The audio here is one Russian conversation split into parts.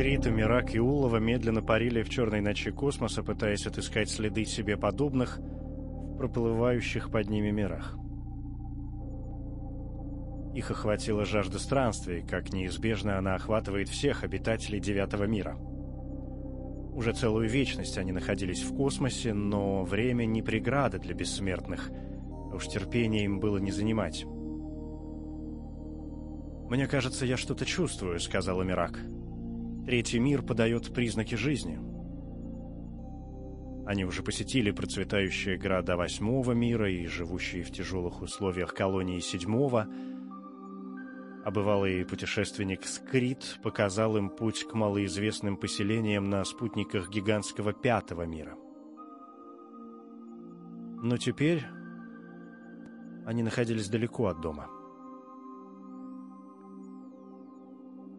Скрит, Мирак и Улова медленно парили в черной ночи космоса, пытаясь отыскать следы себе подобных в проплывающих под ними мирах. Их охватила жажда странствий, как неизбежно она охватывает всех обитателей Девятого мира. Уже целую вечность они находились в космосе, но время не преграда для бессмертных, а уж терпение им было не занимать. «Мне кажется, я что-то чувствую», — сказал Мирак. «Третий мир подает признаки жизни». Они уже посетили процветающие города Восьмого мира и живущие в тяжелых условиях колонии Седьмого — а бывалый путешественник Скрит показал им путь к малоизвестным поселениям на спутниках гигантского пятого мира. Но теперь они находились далеко от дома.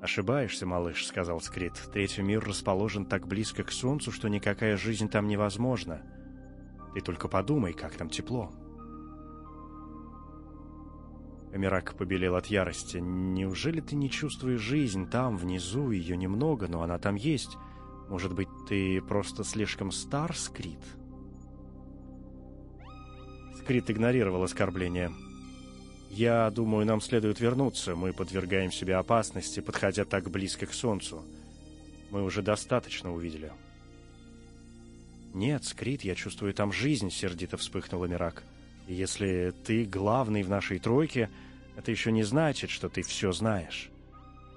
«Ошибаешься, малыш», — сказал Скрит. «Третий мир расположен так близко к Солнцу, что никакая жизнь там невозможна. Ты только подумай, как там тепло». Эмирак побелел от ярости. «Неужели ты не чувствуешь жизнь там, внизу? Ее немного, но она там есть. Может быть, ты просто слишком стар, Скрит?» Скрит игнорировал оскорбление. «Я думаю, нам следует вернуться. Мы подвергаем себе опасности, подходя так близко к Солнцу. Мы уже достаточно увидели». «Нет, Скрит, я чувствую там жизнь», — сердито вспыхнул Эмирак. И если ты главный в нашей тройке, это еще не значит, что ты все знаешь.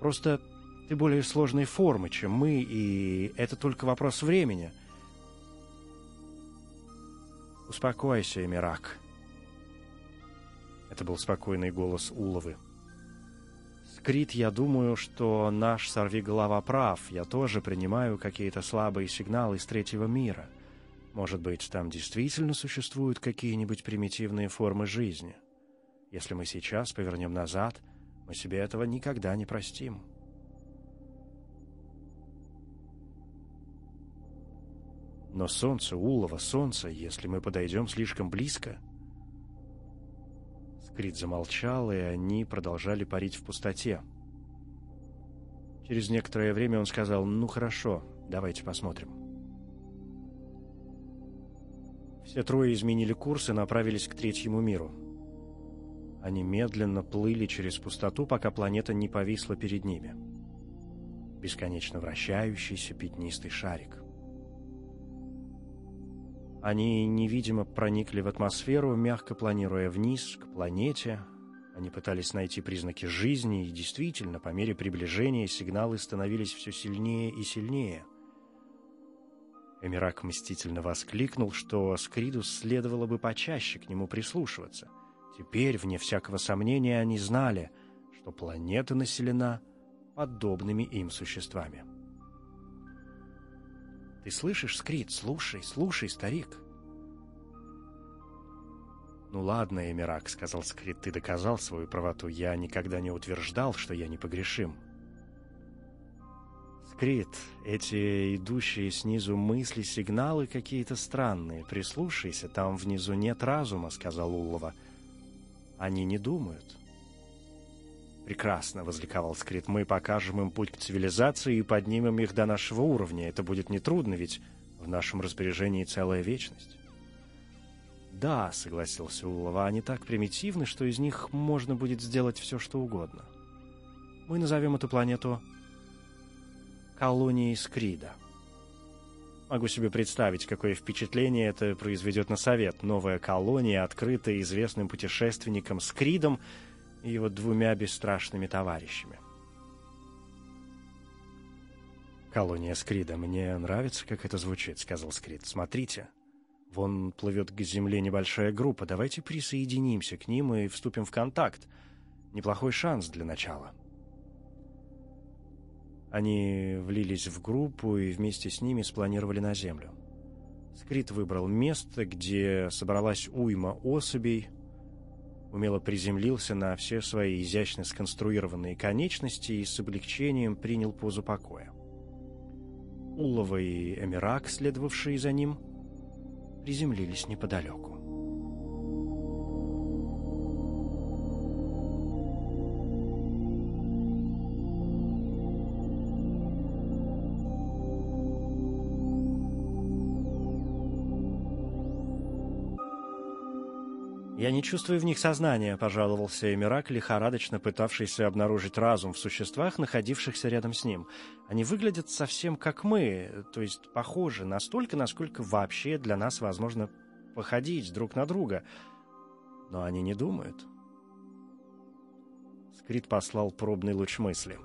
Просто ты более сложной формы, чем мы, и это только вопрос времени. Успокойся, Эмирак. Это был спокойный голос Уловы. Скрит, я думаю, что наш сорвиголова прав. Я тоже принимаю какие-то слабые сигналы из третьего мира. Может быть, там действительно существуют какие-нибудь примитивные формы жизни. Если мы сейчас повернем назад, мы себе этого никогда не простим. Но солнце, улово, солнце, если мы подойдем слишком близко... Скрит замолчал, и они продолжали парить в пустоте. Через некоторое время он сказал, «Ну хорошо, давайте посмотрим». Все трое изменили курс и направились к третьему миру. Они медленно плыли через пустоту, пока планета не повисла перед ними. Бесконечно вращающийся пятнистый шарик. Они невидимо проникли в атмосферу, мягко планируя вниз, к планете. Они пытались найти признаки жизни, и действительно, по мере приближения сигналы становились все сильнее и сильнее – Эмирак мстительно воскликнул, что Скридус следовало бы почаще к нему прислушиваться. Теперь, вне всякого сомнения, они знали, что планета населена подобными им существами. «Ты слышишь, Скрид? Слушай, слушай, старик!» «Ну ладно, Эмирак», — сказал Скрид, — «ты доказал свою правоту. Я никогда не утверждал, что я непогрешим. Крит, эти идущие снизу мысли, сигналы какие-то странные. Прислушайся, там внизу нет разума, сказал Улова. Они не думают. Прекрасно, возликовал Скрит. Мы покажем им путь к цивилизации и поднимем их до нашего уровня. Это будет нетрудно, ведь в нашем распоряжении целая вечность. Да, согласился Улова, они так примитивны, что из них можно будет сделать все, что угодно. Мы назовем эту планету колонии Скрида. Могу себе представить, какое впечатление это произведет на совет. Новая колония, открытая известным путешественником Скридом и его двумя бесстрашными товарищами. «Колония Скрида. Мне нравится, как это звучит», — сказал Скрид. «Смотрите, вон плывет к земле небольшая группа. Давайте присоединимся к ним и вступим в контакт. Неплохой шанс для начала». Они влились в группу и вместе с ними спланировали на землю. Скрит выбрал место, где собралась уйма особей, умело приземлился на все свои изящно сконструированные конечности и с облегчением принял позу покоя. Улова и Эмирак, следовавшие за ним, приземлились неподалеку. «Я не чувствую в них сознания», — пожаловался Эмирак, лихорадочно пытавшийся обнаружить разум в существах, находившихся рядом с ним. «Они выглядят совсем как мы, то есть похожи настолько, насколько вообще для нас возможно походить друг на друга. Но они не думают». Скрит послал пробный луч мысли.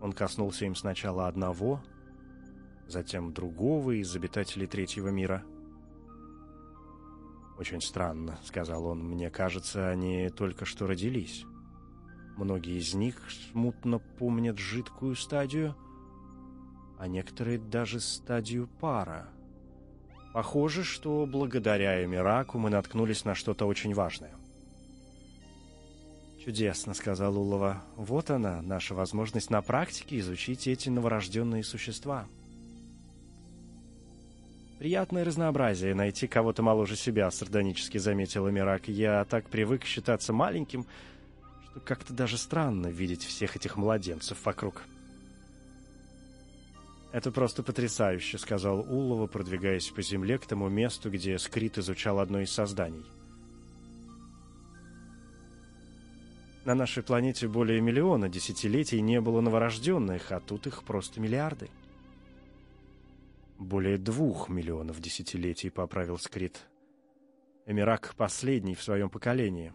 Он коснулся им сначала одного, затем другого из обитателей третьего мира — «Очень странно», — сказал он. «Мне кажется, они только что родились. Многие из них смутно помнят жидкую стадию, а некоторые даже стадию пара. Похоже, что благодаря Эмираку мы наткнулись на что-то очень важное». «Чудесно», — сказал Улова. «Вот она, наша возможность на практике изучить эти новорожденные существа». «Приятное разнообразие найти кого-то моложе себя», — сардонически заметил Эмирак. «Я так привык считаться маленьким, что как-то даже странно видеть всех этих младенцев вокруг». «Это просто потрясающе», — сказал Улова, продвигаясь по земле к тому месту, где Скрит изучал одно из созданий. На нашей планете более миллиона десятилетий не было новорожденных, а тут их просто миллиарды. Более двух миллионов десятилетий, поправил Скрит. Эмирак последний в своем поколении.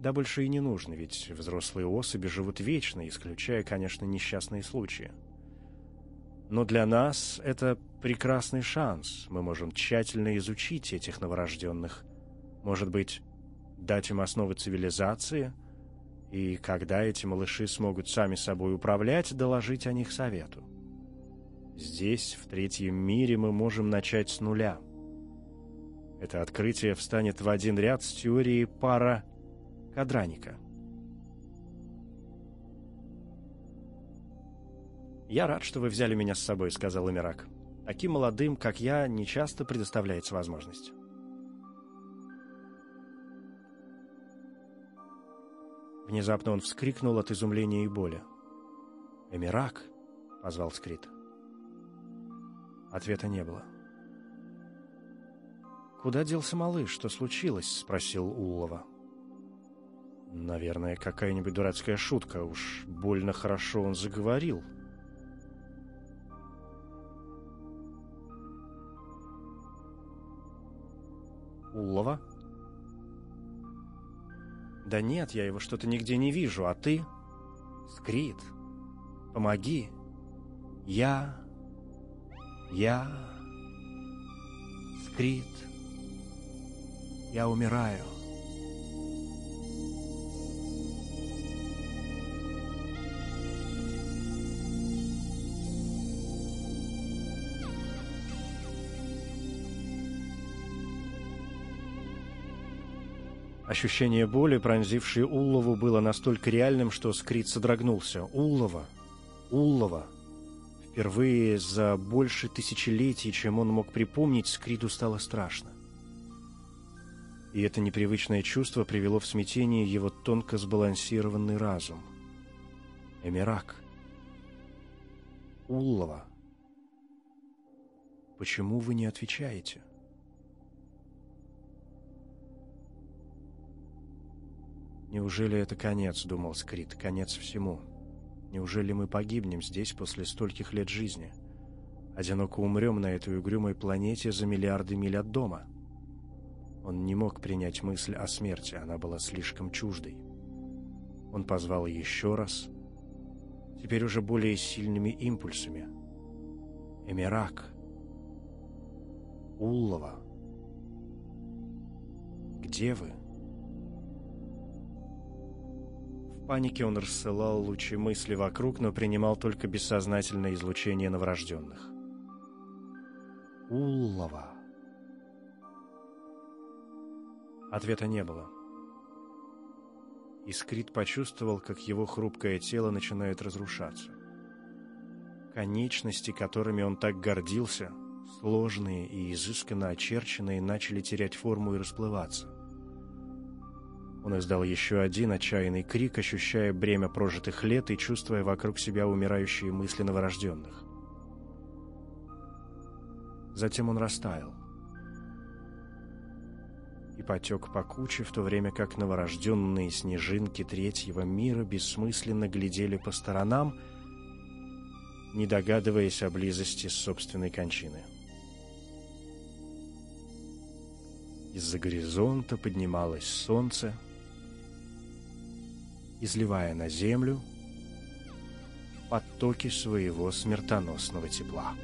Да больше и не нужно, ведь взрослые особи живут вечно, исключая, конечно, несчастные случаи. Но для нас это прекрасный шанс. Мы можем тщательно изучить этих новорожденных. Может быть, дать им основы цивилизации, и когда эти малыши смогут сами собой управлять, доложить о них совету. Здесь, в третьем мире, мы можем начать с нуля. Это открытие встанет в один ряд с теорией пара Кадраника. «Я рад, что вы взяли меня с собой», — сказал Эмирак. «Таким молодым, как я, не часто предоставляется возможность». Внезапно он вскрикнул от изумления и боли. «Эмирак!» — позвал Скрит. Ответа не было. «Куда делся малыш? Что случилось?» — спросил Уллова. «Наверное, какая-нибудь дурацкая шутка. Уж больно хорошо он заговорил». Уллова? Да нет, я его что-то нигде не вижу, а ты? Скрит, помоги. Я я... Скрит. Я умираю. Ощущение боли, пронзившее Уллову, было настолько реальным, что Скрит содрогнулся. «Уллова! Уллова!» Впервые за больше тысячелетий, чем он мог припомнить, Скриду стало страшно. И это непривычное чувство привело в смятение его тонко сбалансированный разум. Эмирак. Уллова. Почему вы не отвечаете? Неужели это конец, думал Скрит, конец всему? Неужели мы погибнем здесь после стольких лет жизни? Одиноко умрем на этой угрюмой планете за миллиарды миль от дома? Он не мог принять мысль о смерти, она была слишком чуждой. Он позвал еще раз, теперь уже более сильными импульсами. Эмирак. Уллова. Где вы? Панике он рассылал лучи мысли вокруг, но принимал только бессознательное излучение новорожденных. Уллова. Ответа не было. Искрит почувствовал, как его хрупкое тело начинает разрушаться. Конечности, которыми он так гордился, сложные и изысканно очерченные, начали терять форму и расплываться. Он издал еще один отчаянный крик, ощущая бремя прожитых лет и чувствуя вокруг себя умирающие мысли новорожденных. Затем он растаял. И потек по куче, в то время как новорожденные снежинки третьего мира бессмысленно глядели по сторонам, не догадываясь о близости собственной кончины. Из-за горизонта поднималось солнце, изливая на землю потоки своего смертоносного тепла.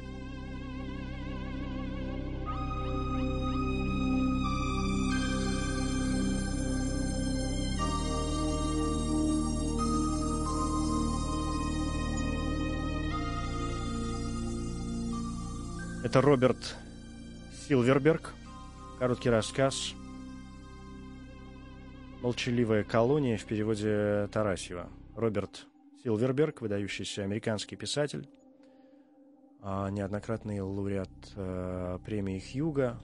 Это Роберт Силверберг. Короткий рассказ «Молчаливая колония» в переводе Тарасьева. Роберт Силверберг, выдающийся американский писатель, а, неоднократный лауреат э, премии Хьюга.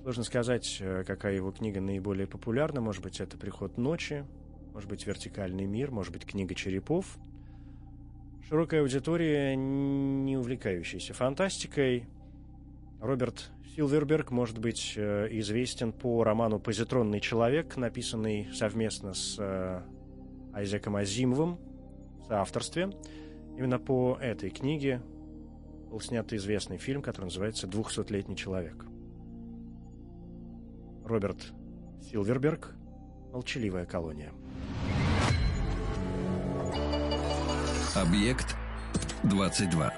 Сложно сказать, э, какая его книга наиболее популярна. Может быть, это «Приход ночи», может быть, «Вертикальный мир», может быть, «Книга черепов». Широкая аудитория, не увлекающаяся фантастикой. Роберт Силверберг может быть э, известен по роману «Позитронный человек», написанный совместно с Айзеком Азимовым, соавторстве. Именно по этой книге был снят известный фильм, который называется «Двухсотлетний человек». Роберт Силверберг «Молчаливая колония». Объект 22.